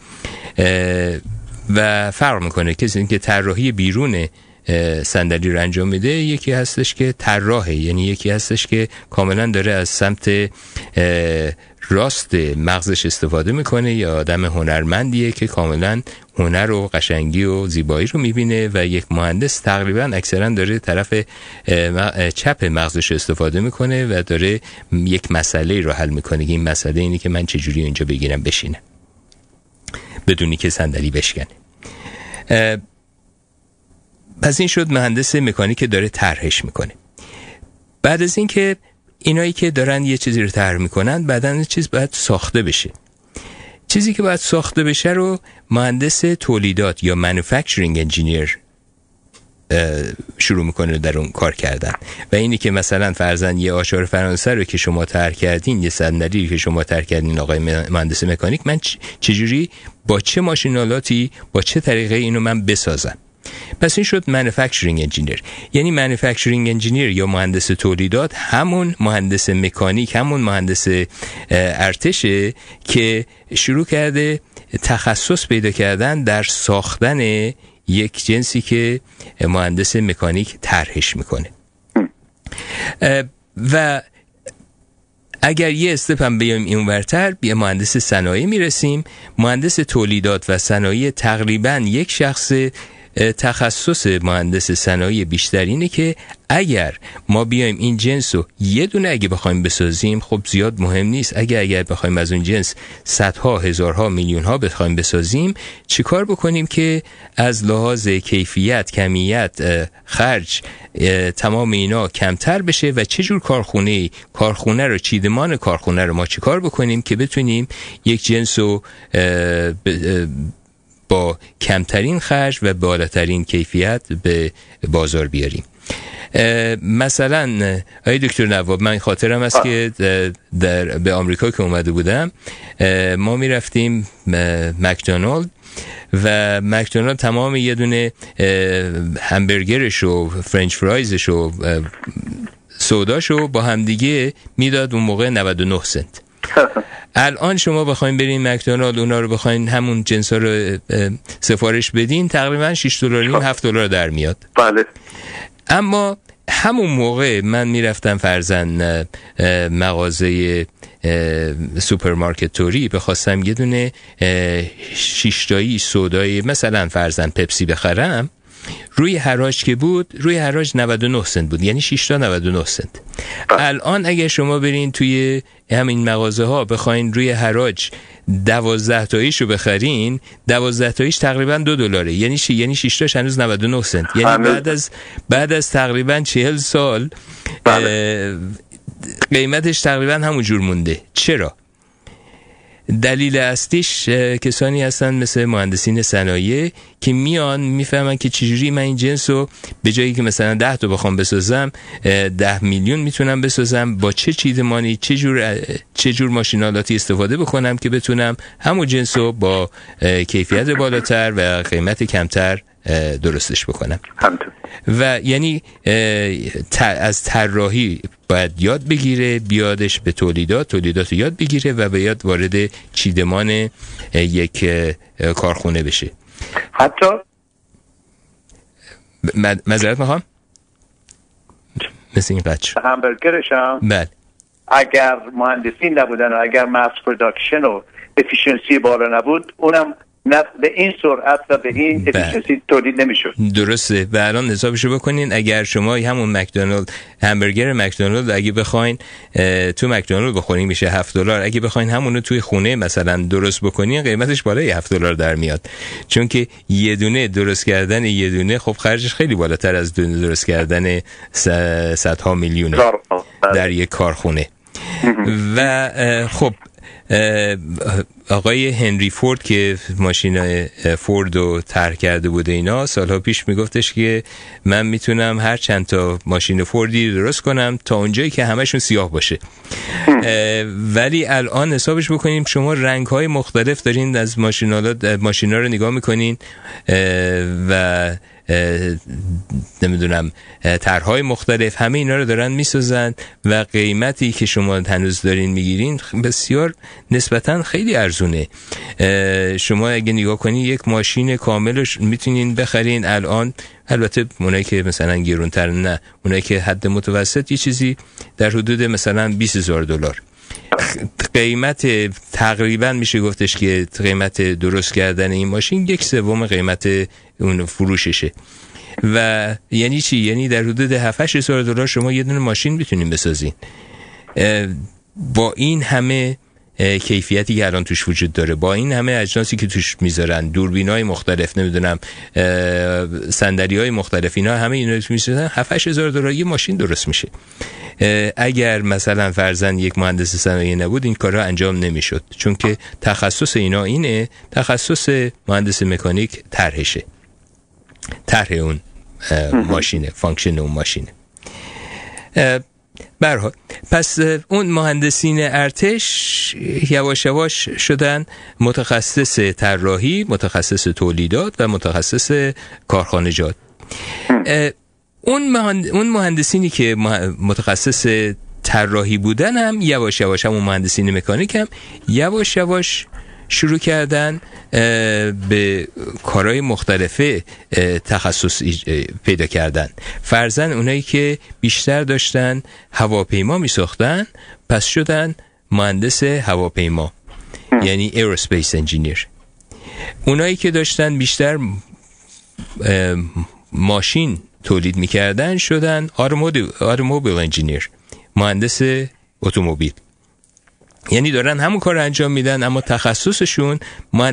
و فرق می‌کنه. کسی که طراحی بیرون صندلی رو انجام میده یکی هستش که طراحه. یعنی یکی هستش که کاملا داره از سمت راست مغزش استفاده می‌کنه. یا آدم هنرمندیه که کاملا هنر و قشنگی و زیبایی رو می‌بینه و یک مهندس تقریبا اکثرا داره طرف چپ مغزش استفاده می‌کنه و داره یک مسئله رو حل می‌کنه این مسئله اینه که من چجوری اینجا بگیرم بشینم. بدونی که صندلی بشکنه. پس این شد مهندس مکانیک داره طرحش می‌کنه. بعد از اینکه اینایی که دارن یه چیزی رو طرح می‌کنن بعدا چیز باید ساخته بشه. چیزی که باید ساخته بشه رو مهندس تولیدات یا manufacturing انجینیر شروع می‌کنه در اون کار کردن. و اینی که مثلا فرزن یه آچار فرانسه رو که شما تر کردین یه صندلی که شما تر کردین آقای مهندس مکانیک من چجوری با چه ماشینالاتی با چه طریقه اینو من بسازم؟ پس این شد manufacturing engineer. یعنی manufacturing engineer یا مهندس تولیدات همون مهندس مکانیک همون مهندس ارتشه که شروع کرده تخصص پیدا کردن در ساختن یک جنسی که مهندس مکانیک طرحش می‌کنه. و اگر یه استپ هم بیایم این ورتر به مهندس صنایع می‌رسیم. مهندس تولیدات و صنایع تقریبا یک شخص تخصص مهندس صنایع بیشتر اینه که اگر ما بیایم این جنس رو یه دونه اگه بخوایم بسازیم خب زیاد مهم نیست. اگر اگر بخوایم از اون جنس صدها هزارها میلیون ها بخوایم بسازیم چیکار بکنیم که از لحاظ کیفیت کمیت خرج تمام اینا کمتر بشه و چه جور کارخونه کارخونه رو چیدمان کارخونه رو ما چیکار بکنیم که بتونیم یک جنس رو با کمترین خرج و بالاترین کیفیت به بازار بیاریم. مثلا آقای دکتر نواب من خاطرم است که در به آمریکا که اومده بودم ما می‌رفتیم مکدونالد و مکدونالد تمام یه دونه همبرگرش و فرنچ فرایزش و سوداش رو با همدیگه می‌داد اون موقع 99 سنت. الان شما بخواین برین مکدونالد اونا رو بخواین همون جنس ها رو سفارش بدین تقریبا 6 دلار نیم 7 دلار در میاد. بله. اما همون موقع من می‌رفتم فرضا مغازه سوپرمارکت توری بخواستم یه دونه شیشتایی soda یی مثلا فرضا پپسی بخرم. روی حراج که بود روی حراج 99 سنت بود یعنی 6 تا 99 سنت. الان اگر شما برین توی همین مغازه ها بخواین روی حراج 12 تاییشو بخرین 12 تاییش تقریبا دو دلاره. یعنی چی یعنی 6 تاش هنوز 99 سنت. یعنی بعد از بعد از تقریبا 40 سال قیمتش تقریبا همون جور مونده. چرا؟ دلیل اصلیش کسانی هستن مثل مهندسین صنایع که میان می‌فهمن که چجوری من این جنس رو به جایی که مثلا ده تا بخوام بسازم ده میلیون می‌تونم بسازم با چه چیدمانی چه جور چه جور ماشینالاتی استفاده بکنم که بتونم همون جنس رو با کیفیت بالاتر و قیمت کمتر درستش بکنم و یعنی از طراحی باید یاد بگیره بیادش به تولیدات تولیدات یاد بگیره و بیاد وارد چیدمان یک کارخونه بشه. حتی معذرت می‌خوام؟ مثل این بچه. همبرگرش هم بله. اگر مهندسین نبودن و اگر mass production و efficiency بالا نبود اونم به این سرعت و به این افیشنسی تولید نمی‌شد. درسته. و الان حسابشو بکنین. اگر شما همون مکدونالد همبرگر مکدونالد اگه بخواین تو مکدونالد بخورین میشه 7 دلار. اگه بخواین همونو توی خونه مثلا درست بکنین قیمتش بالای 7 دلار در میاد. چون که یه دونه درست کردن یه دونه خب خرجش خیلی بالاتر از دونه درست کردن صدها میلیونه در یک کارخونه. و خب آقای هنری فورد که ماشین فورد رو طرح کرده بوده اینا سالها پیش میگفتش که من می‌تونم هر چند تا ماشین فوردی درست کنم تا اونجایی که همشون سیاه باشه. ولی الان حسابش بکنیم شما رنگ های مختلف دارین از ماشین ها رو نگاه می‌کنین و نمی‌دونم طرحهای مختلف همه اینا رو دارن می‌سازن و قیمتی که شما هنوز دارین می‌گیرین بسیار نسبتا خیلی ارزونه. شما اگه نگاه کنین یک ماشین کاملش می‌تونین بخرین. الان البته اونایی که مثلا گرونتر نه. اونایی که حد متوسط یه چیزی در حدود مثلا 20 هزار دلار. قیمت تقریبا میشه گفتش که قیمت درست کردن این ماشین یک سوم قیمت اون فروششه. و یعنی چی؟ یعنی در حدود 7 هزار دلار شما یه دونه ماشین می‌تونین بسازین. با این همه کیفیتی که الان توش وجود داره. با این همه اجناسی که توش می‌ذارن دوربین های مختلف نمی‌دونم سندری های مختلف اینا همه اینا می‌ذارن. 7 هزار دلار یه ماشین درست میشه. اگر مثلا فرزن یک مهندس صنایع نبود این کارا انجام نمی‌شد. چون که تخصص اینا اینه تخصص مهندس مکانیک طرحشه. طرح اون ماشینه function اون ماشینه. بهرحال پس اون مهندسین ارتش یواش یواش شدن متخصص طراحی متخصص تولیدات و متخصص کارخانجات. اون, اون مهندسینی که متخصص طراحی بودن هم یواش یواش هم اون مهندسین مکانیک هم یواش یواش شروع کردن به کارهای مختلفه تخصص پیدا کردن. فرضا اونایی که بیشتر داشتن هواپیما می ساختن پس شدن مهندس هواپیما یعنی aerospace engineer اونایی که داشتن بیشتر ماشین تولید می‌کردن شدن automobile engineer مهندس اتومبیل. یعنی دارن همون کار انجام میدن اما تخصصشون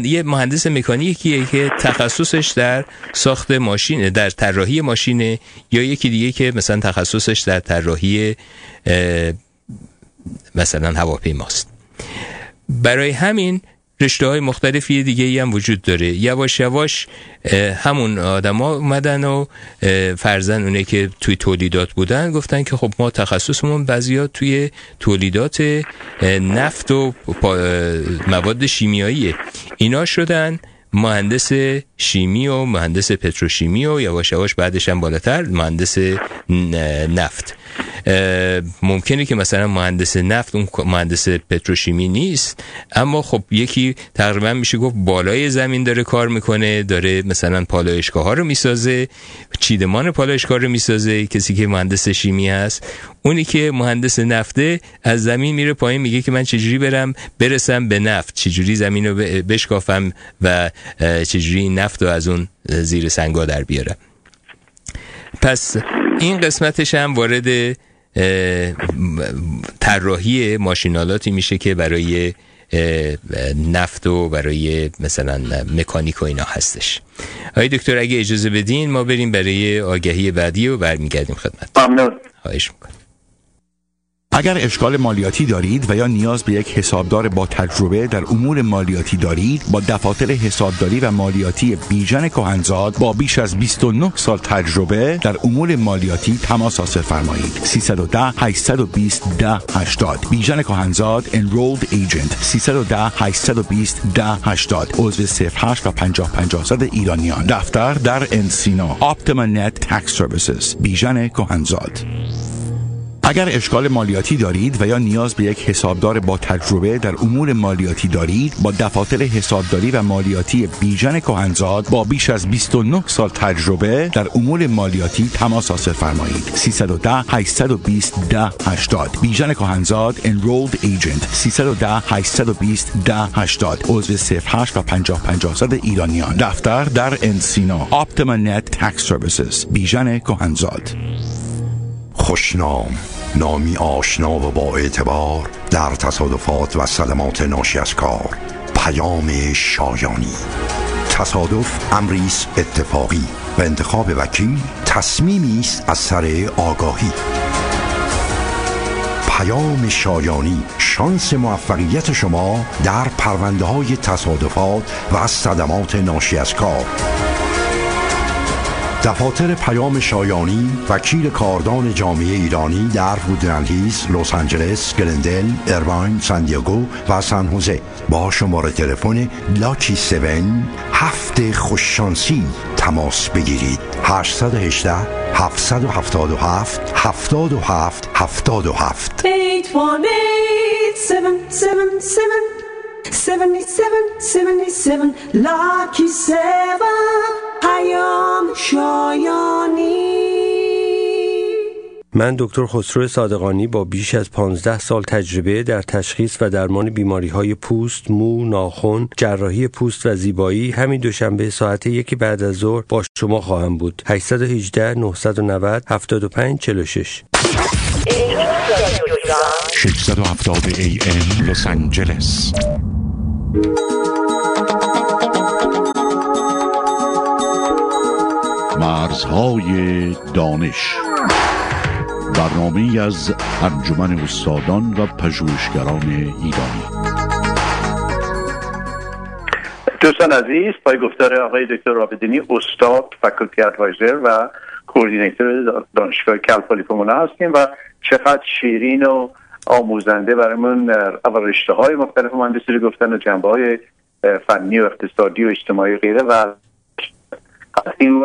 یه مهندس مکانیکیه که تخصصش در ساخت ماشین در طراحی ماشینه یا یکی دیگه که مثلا تخصصش در طراحی مثلا هواپیماست. برای همین رشته های مختلفی دیگه ای هم وجود داره. یواش یواش همون آدما اومدن و فرزن اونه که توی تولیدات بودن گفتن که خب ما تخصصمون بعضیا توی تولیدات نفت و مواد شیمیاییه. اینا شدن مهندس شیمی و مهندس پتروشیمی و یواش یواش بعدش هم بالاتر مهندس نفت. ممکنه که مثلا مهندس نفت اون مهندس پتروشیمی نیست. اما خب یکی تقریبا میشه گفت بالای زمین داره کار می‌کنه داره مثلا پالایشگاه ها رو می‌سازه چیدمان پالایشگاه رو می‌سازه کسی که مهندس شیمی هست. اونی که مهندس نفته از زمین میره پایین میگه که من چجوری برم؟ برسم به نفت. چجوری زمین رو بشکافم و چجوری نفت رو از اون زیر سنگا در بیارم؟ پس این قسمتش هم وارد طراحی ماشینالاتی میشه که برای نفت و برای مثلا مکانیک و اینا هستش. آقای دکتر اگه اجازه بدین ما بریم برای آگهی بعدی و برمیگردیم خدمت. ممنون. خواهش می‌کنم. اگر اشکال مالیاتی دارید و یا نیاز به یک حسابدار با تجربه در امور مالیاتی دارید با دفاتر حسابداری و مالیاتی بیژن کهنزاد با بیش از 29 سال تجربه در امور مالیاتی تماس حاصل فرمایید. 310 820 1080 بیژن کهنزاد enrolled agent. 310 820 1080 عضو 08 و 50 50 ایرانیان. دفتر در انسینا Optima Net Tax Services. بیژن کهنزاد. اگر اشکال مالیاتی دارید و یا نیاز به یک حسابدار با تجربه در امور مالیاتی دارید با دفاتر حسابداری و مالیاتی بیژن کهنزاد با بیش از 29 سال تجربه در امور مالیاتی تماس حاصل فرمایید. 310 820 1080 بیژن کهنزاد enrolled agent. 310 820 1080 عضو 08 و 50 50 ایرانیان. دفتر در انسینا Optima Net Tax Services. بیژن کهنزاد. خوشنام نامی آشنا و با اعتبار در تصادفات و صدمات ناشی از کار. پیام شایانی. تصادف امریس اتفاقی و انتخاب وکیل تصمیمی است از سر آگاهی. پیام شایانی شانس موفقیت شما در پرونده های تصادفات و صدمات ناشی از کار. دفاتر پیام شایانی وکیل کاردان جامعه ایرانی در وودنلهیز، لس آنجلس، گلندل، ارواین، ساندیاگو و سان هوزه با شماره تلفن لاکی 7 هفت خوششانسی تماس بگیرید. 818 777 77 77 77 77 Lucky 7 پیام شایانی. من دکتر خسرو صادقانی با بیش از 15 سال تجربه در تشخیص و درمان بیماری های پوست، مو، ناخن، جراحی پوست و زیبایی همین دوشنبه ساعت یکی بعد از ظهر با شما خواهم بود. 818 990 75 46 670 AM لس آنجلس. مرزهای دانش. برنامه از انجمن استادان و پژوهشگران ایرانی. دوستان عزیز پای گفتار آقای دکتر رابدینی استاد فکلتی ادوایزر و کوردینیتور دانشگاه کلپالیپومونا هستیم و چقدر شیرین و آموزنده برامون رشته های مختلف مهندسی گفتن و جنبه های فنی و اقتصادی و اجتماعی غیره و این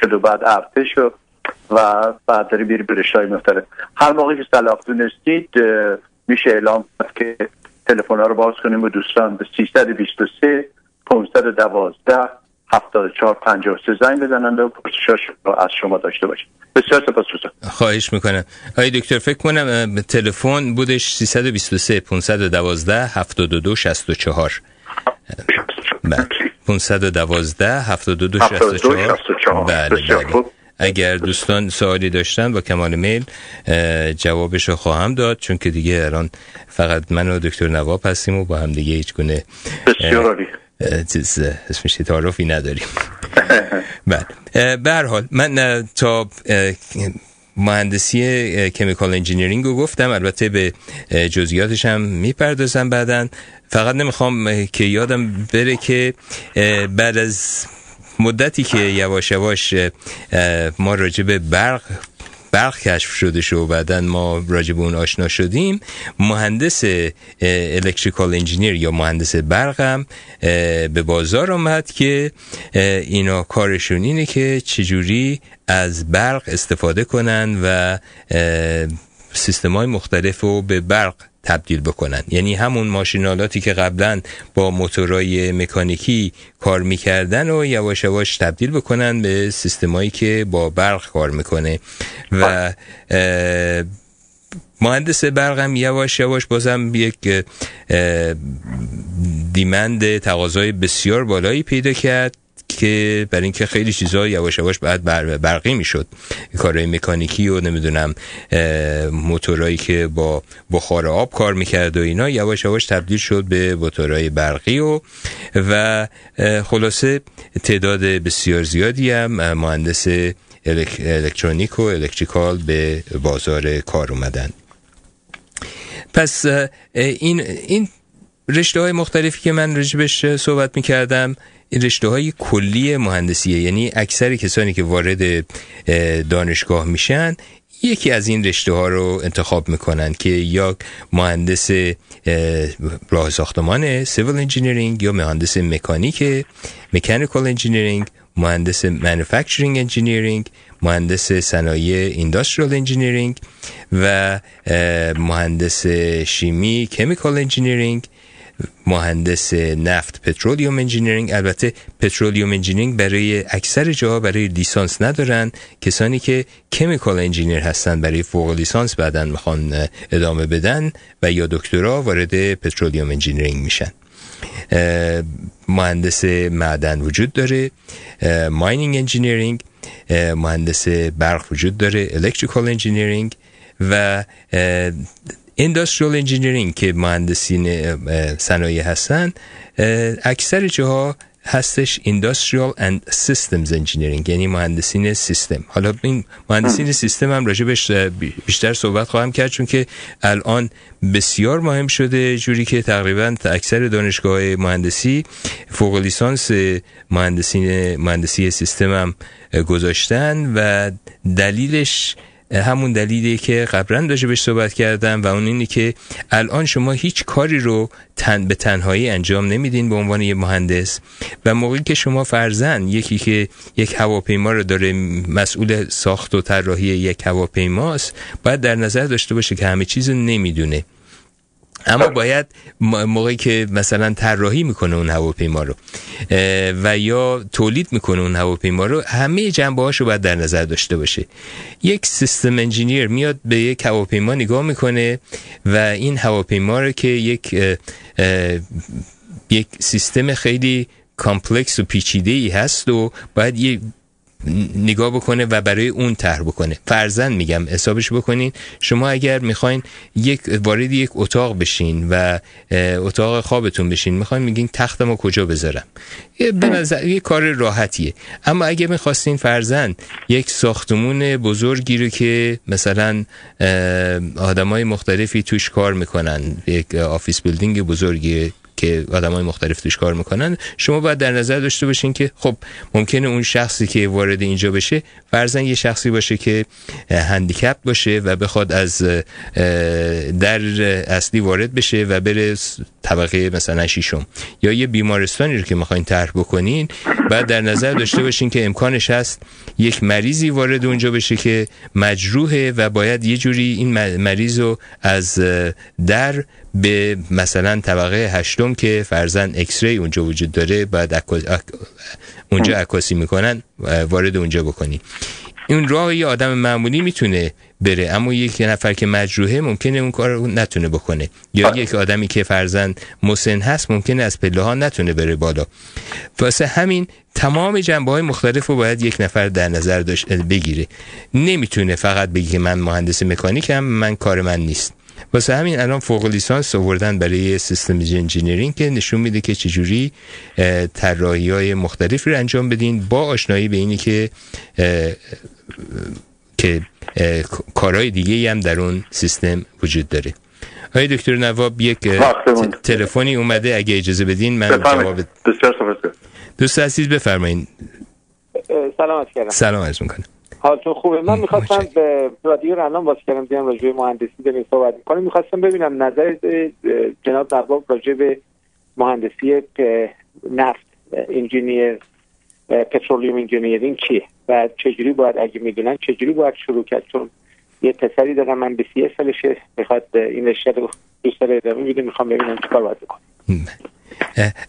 شد و بعد ارتش و و بعد داری بیری برشت های مختلف. هر موقعی که صلاح دونستید میشه اعلام که تلفن ها رو باز کنیم و دوستان به 323 512 74 53 زنگ بزنند و پرسشاش رو از شما داشته باشید بسیار سپاس خواهش می‌کنم. آقای دکتر فکر کنم تلفن بودش 323 512 72 64 بله. 512 72 64 بله بله اگر دوستان سوالی داشتن با کمال میل جوابش رو خواهم داد چون که دیگه الان فقط من و دکتر نواب هستیم و با هم دیگه هیچ گونه چیز اسمش تعارفی نداریم. بله. به هر حال من تا مهندسی chemical engineering رو گفتم. البته به جزئیاتش هم می‌پردازم بعدا. فقط نمی‌خوام که یادم بره که بعد از مدتی که یواش یواش ما راجع به برق برق کشف شده شد و بعدا ما راجع به اون آشنا شدیم. مهندس electrical engineer یا مهندس برقم به بازار آمد که اینا کارشون اینه که چجوری از برق استفاده کنن و سیستم های مختلف رو به برق تبدیل بکنن. یعنی همون ماشینالاتی که قبلا با موتورای مکانیکی کار می‌کردن و یواش یواش تبدیل بکنن به سیستمایی که با برق کار می‌کنه. و مهندس برق هم یواش یواش بازم یک دیمند تقاضای بسیار بالایی پیدا کرد. که برای اینکه خیلی چیزا یواش یواش بعد بر برقی می‌شد. کارهای مکانیکی و نمی‌دونم موتورایی که با بخار آب کار می‌کرد و اینا یواش یواش تبدیل شد به موتورهای برقی و و خلاصه تعداد بسیار زیادی هم مهندس الکترونیک و الکتریکال به بازار کار اومدن. پس این این رشته های مختلفی که من رجبش صحبت می‌کردم این رشته های کلی مهندسیه یعنی اکثر کسانی که وارد دانشگاه میشن یکی از این رشته ها رو انتخاب می‌کنن که یا مهندس راه ساختمان civil engineering یا مهندس مکانیک mechanical engineering مهندس manufacturing engineering مهندس صنایع industrial engineering و مهندس شیمی chemical engineering مهندس نفت petroleum engineering. البته petroleum engineering برای اکثر جاها برای لیسانس ندارن. کسانی که chemical engineer هستن برای فوق لیسانس بعدن می‌خوان ادامه بدن و یا دکترا وارد petroleum engineering میشن. مهندس معدن وجود داره. mining engineering. مهندس برق وجود داره. electrical engineering. و industrial engineering که مهندسین صنایع هستن اکثر جاها هستش Industrial and Systems Engineering یعنی مهندسین سیستم. حالا این مهندسین سیستم هم راجبش بیشتر صحبت خواهم کرد چون که الان بسیار مهم شده جوری که تقریبا اکثر دانشگاه مهندسی فوق لیسانس مهندسین مهندسی سیستم هم گذاشتن و دلیلش همون دلیلی که قبلا بهش صحبت کردم و اون اینه که الان شما هیچ کاری رو تن به تنهایی انجام نمیدین به عنوان یه مهندس. و موقعی که شما فرزن یکی که یک هواپیما رو داره مسئول ساخت و طراحی یک هواپیماست باید در نظر داشته باشه که همه چیز نمی‌دونه. اما باید موقعی که مثلا طراحی می‌کنه اون هواپیما رو و یا تولید می‌کنه اون هواپیما رو همه جنبه هاشو باید در نظر داشته باشه. یک سیستم engineer میاد به یک هواپیما نگاه می‌کنه و این هواپیما رو که یک یک سیستم خیلی complex و پیچیده ای هست و باید یک نگاه بکنه و برای اون طرح بکنه. فرضا میگم حسابش بکنین. شما اگر می‌خواین یک وارد یک اتاق بشین و اتاق خوابتون بشین می‌خواین میگین تختم رو کجا بذارم. به نظر یه کار راحتیه. اما اگه می‌خواستین فرضا یک ساختمون بزرگی رو که مثلا آدمای مختلفی توش کار می‌کنن یک office building بزرگی که آدم های مختلف توش کار می‌کنن. شما باید در نظر داشته باشین که خب ممکنه اون شخصی که وارد اینجا بشه فرزن یه شخصی باشه که هندیکپ باشه و بخواد از در اصلی وارد بشه و بره طبقه مثلا شیشم یا یه بیمارستانی رو که می‌خواین طرح بکنین بعد در نظر داشته باشین که امکانش هست یک مریضی وارد اونجا بشه که مجروحه و باید یه جوری این مریض رو از در به مثلا طبقه هشتم که فرزن اکس ری اونجا وجود داره بعد اونجا عکاسی می‌کنن وارد اونجا بکنی. اون راه یه آدم معمولی می‌تونه بره اما یک نفر که مجروحه ممکنه اون کار رو نتونه بکنه. یا بله. یک آدمی که فرزن مسن هست ممکنه از پله ها نتونه بره بالا. واسه همین تمام جنبه های مختلف رو باید یک نفر در نظر داشت بگیره. نمی‌تونه فقط بگه که من مهندس مکانیکم من کار من نیست. واسه همین الان فوق لیسانس آوردن برای سیستم انجینیرینگ که نشون میده که چجوری طراحی های مختلفی رو انجام بدین با آشنایی به اینی که که کارهای دیگه هم در اون سیستم وجود داره. آقای دکتر نواب یک تلفنی اومده اگه اجازه بدین من جواب دوست عزیز بفرمایید سلامت کردم. سلام عرض می‌کنم. حالتون خوبه. من می‌خواستم به رادیو رنان باز کردم دیدم راجع به مهندسی داریم صحبت می‌کنیم. می‌خواستم ببینم نظر جناب نواب راجع به مهندسی نفت engineer petroleum engineering چیه و چجوری باید اگه می‌دونن چجوری باید شروع کرد؟ چون یه پسری دارم من به سی سالشه می‌خواد این رشته رو دوست داره ادامه میده می‌خوام ببینم چیکار باید بکنم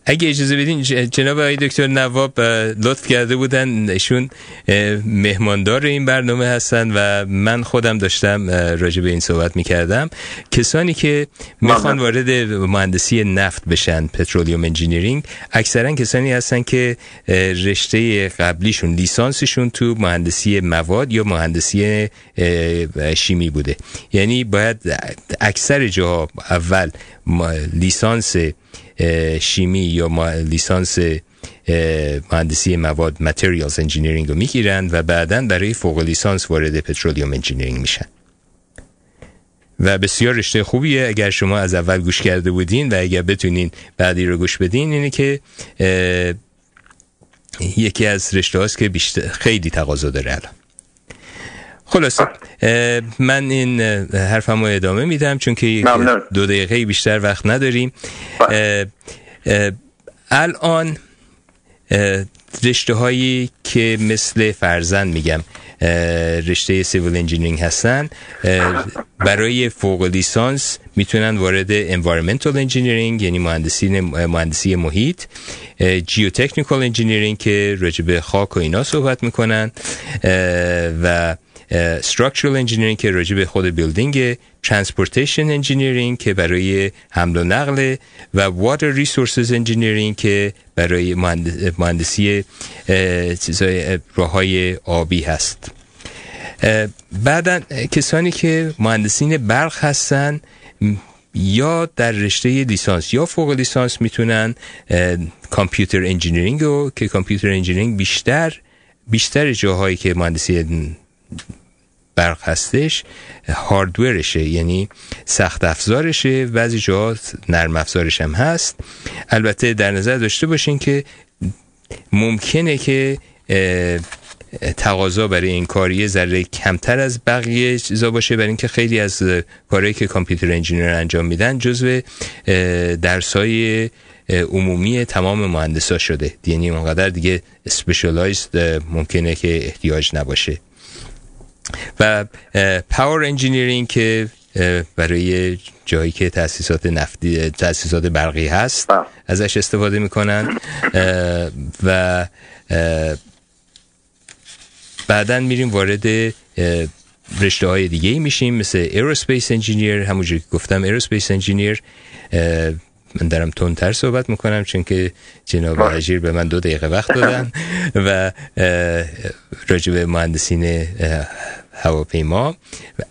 اگه اجازه بدین جناب آقای دکتر نواب لطف کرده بودن ایشون مهمان این برنامه هستن و من خودم داشتم راجع به این صحبت می‌کردم. کسانی که می‌خوان وارد مهندسی نفت بشن petroleum engineering اکثرا کسانی هستن که رشته قبلیشون لیسانسشون تو مهندسی مواد یا مهندسی شیمی بوده. یعنی باید اکثر جاها اول لیسانس شیمی یا لیسانس مهندسی مواد materials engineering رو می‌گیرن و بعدا برای فوق لیسانس وارد petroleum engineering میشن. و بسیار رشته خوبیه. اگر شما از اول گوش کرده بودین و اگر بتونین بعدی رو گوش بدین اینه که یکی از رشته هاست که بیشتر خیلی تقاضا داره الان. خلاصه. من این حرفم رو ادامه میدم چون که. دو دقیقه بیشتر وقت نداریم. اه، الان رشته هایی که مثل فرزن میگم رشته civil engineering هستن برای فوق لیسانس می‌تونن وارد environmental engineering یعنی مهندسی مهندسی محیط geotechnical engineering که راجع به خاک و اینا صحبت می‌کنن و structural engineering که راجع به خود building transportation engineering که برای حمل و نقل و water resources engineering که برای مهند- مهندسی چیزای راه های آبی هست. بعدا کسانی که مهندسین برق هستن یا در رشته لیسانس یا فوق لیسانس می‌تونن computer engineering رو که computer engineering بیشتر بیشتر جاهایی که مهندسی برق هستش hardware شه یعنی سخت افزارشه بعضی جاها نرم افزارش هم هست. البته در نظر داشته باشین که ممکنه که تقاضا برای این کار یه ذره کمتر از بقیه چیزا باشه برای اینکه خیلی از کارهایی که computer engineer انجام میدن اه، درسای عمومی تمام مهندسا شده. یعنی اونقدر دیگه specialized ممکنه که احتیاج نباشه. و power engineering که برای جایی که تاسیسات نفتی تاسیسات برقی هست ازش استفاده می‌کنن. و بعدا میریم وارد رشته های دیگه ای میشیم مثل aerospace engineer همونجوری که گفتم aerospace engineer من دارم تندتر صحبت می‌کنم چون که جناب وزیر به من دو دقیقه وقت دادن و اه، راجع به مهندسین هواپیما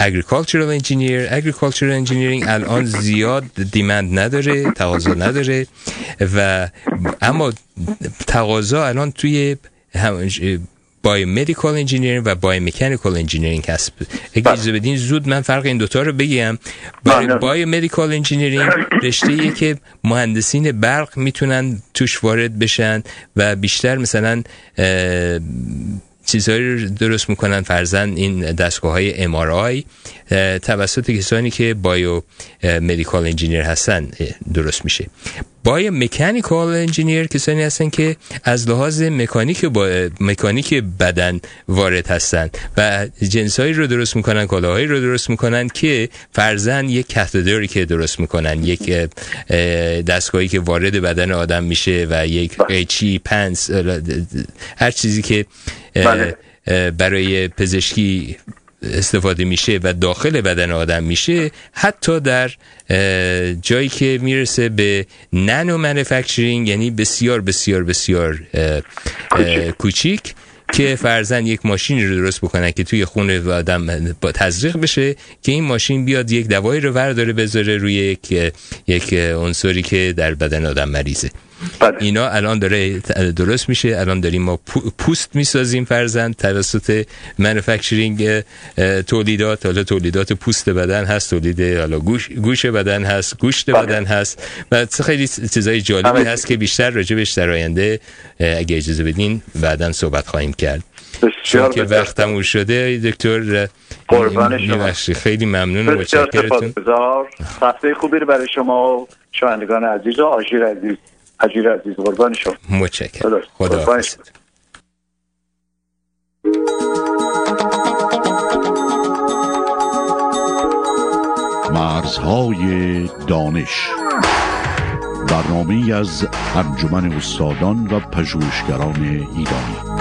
agricultural engineer agricultural engineering الان زیاد demand نداره تقاضا نداره و اما تقاضا الان توی biomedical engineering و biomechanical engineering هست. اگه اجازه بدین زود من فرق این دوتا رو بگم. برای biomedical engineering رشته که مهندسین برق می‌تونن توش وارد بشن و بیشتر مثلا چیزهایی رو درست می‌کنن. فرضا این دستگاه های MRI توسط کسانی که biomedical engineer هستن درست میشه. biomechanical engineer کسانی هستن که از لحاظ مکانیک با مکانیک بدن وارد هستن و جنسایی رو درست می‌کنن کالاهایی رو درست می‌کنن که فرضا یک catheter ی که درست می‌کنن. یک اه، اه، دستگاهی که وارد بدن آدم میشه و یک قیچی پنس اه، هر چیزی که بله. برای پزشکی استفاده میشه و داخل بدن آدم میشه حتی در جایی که می‌رسه به نانو منفکچرینگ یعنی بسیار بسیار بسیار کوچیک که فرزن یک ماشینی رو درست بکنن که توی خون آدم با تزریق بشه که این ماشین بیاد یک دوایی رو ورداره بذاره روی یک یک عنصری که در بدن آدم مریضه بله. اینا الان داره درست میشه. الان داریم ما پوست می‌سازیم فرزند توسط منوفکچرینگ تولیدات. حالا تولیدات پوست بدن هست تولید حالا گوش, گوش بدن هست گوشت بله. بدن هست. و خیلی چیزای جالبی بله. هست که بیشتر راجبش در آینده اگه اجازه بدین بعدا صحبت خواهیم کرد. چون که وقت تموم شده دکتر قربان شما. خیلی ممنون و متشکرتون. هفته خوبی برای شما و شنوندگان عزیز و آژیر عزیز. حجیر عزیز قربان شما. متشکرم. خدا مرزهای دانش. برنامه از انجمن استادان و پژوهشگران ایرانی.